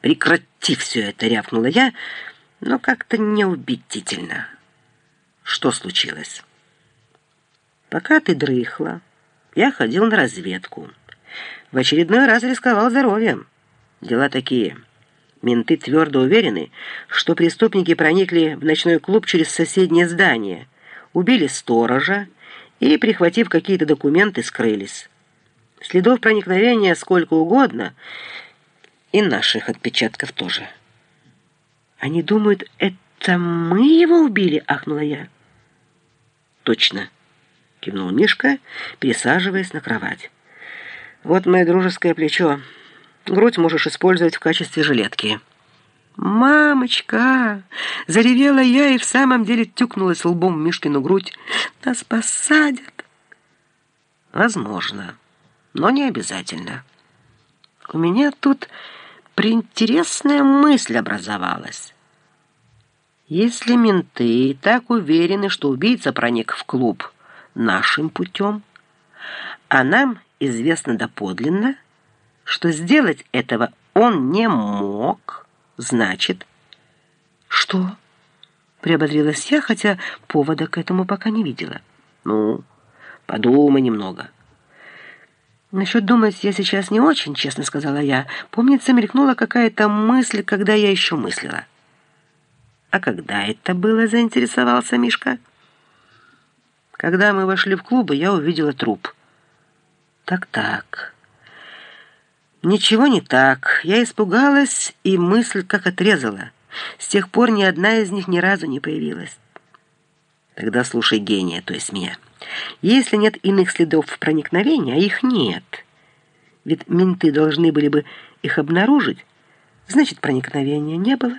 «Прекрати все это!» — рявкнула я, но как-то неубедительно. Что случилось? Пока ты дрыхла, я ходил на разведку. В очередной раз рисковал здоровьем. Дела такие. Менты твердо уверены, что преступники проникли в ночной клуб через соседнее здание, убили сторожа и, прихватив какие-то документы, скрылись. Следов проникновения сколько угодно, и наших отпечатков тоже. Они думают, это мы его убили, ахнула я. Точно, кивнул Мишка, пересаживаясь на кровать. Вот мое дружеское плечо. Грудь можешь использовать в качестве жилетки. «Мамочка!» — заревела я и в самом деле тюкнулась лбом в Мишкину грудь. «Нас посадят!» «Возможно, но не обязательно. У меня тут приинтересная мысль образовалась. Если менты так уверены, что убийца проник в клуб нашим путем, а нам известно доподлинно, что сделать этого он не мог, значит... Что? Приободрилась я, хотя повода к этому пока не видела. Ну, подумай немного. Насчет думать я сейчас не очень, честно сказала я. Помнится, мелькнула какая-то мысль, когда я еще мыслила. А когда это было, заинтересовался Мишка? Когда мы вошли в клуб, я увидела труп. Так-так. Ничего не так. Я испугалась, и мысль как отрезала. С тех пор ни одна из них ни разу не появилась. Тогда слушай гения, то есть меня. Если нет иных следов проникновения, а их нет, ведь менты должны были бы их обнаружить, значит, проникновения не было.